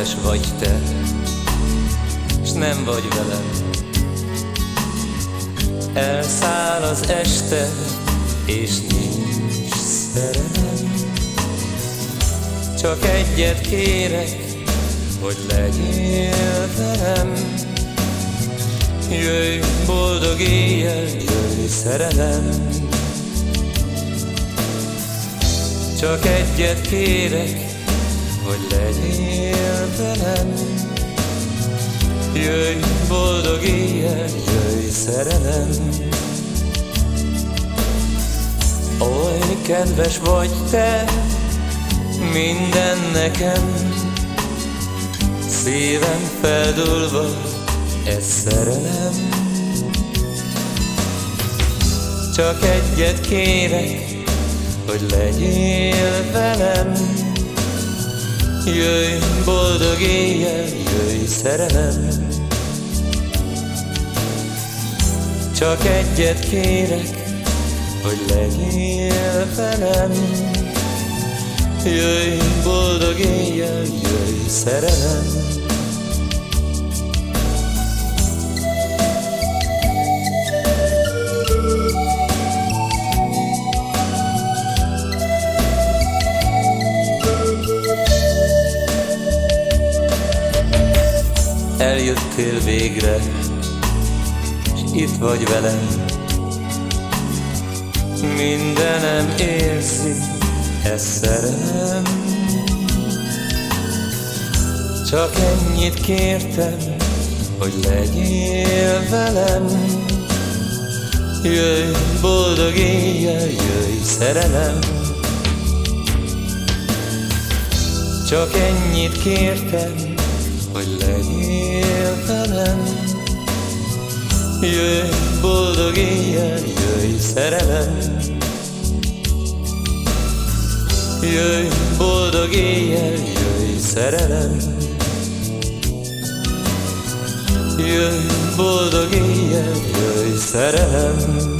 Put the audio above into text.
kedves vagy te, s nem vagy velem. Elszáll az este, és nincs szerelem. Csak egyet kérek, hogy legyél velem. Jöjj, boldog éjjel, jöjj szerelem. Csak egyet kérek, hogy legyél velem. Jöjj, boldog éjjel, jöjj szerelem. Oly kedves vagy te, minden nekem, Szívem feldulva, ez szerelem. Csak egyet kérek, hogy legyél velem. Jöjj, boldog éjjel, jöjj szerelem. Csak egyet kérek, hogy legyél velem. Jöjj, boldog éjjel, jöjj szerelem eljöttél végre, és itt vagy velem. Mindenem érzi, ez szerelem. Csak ennyit kértem, hogy legyél velem. Jöjj, boldog éjjel, jöjj, szerelem. Csak ennyit kértem, hogy legyél. Jöjj, boldog éjjel, jöjj, szerelem. Jöjj, boldog éjjel, jöjj, szerelem. Jöjj, boldog éjjel, jöjj, szerelem.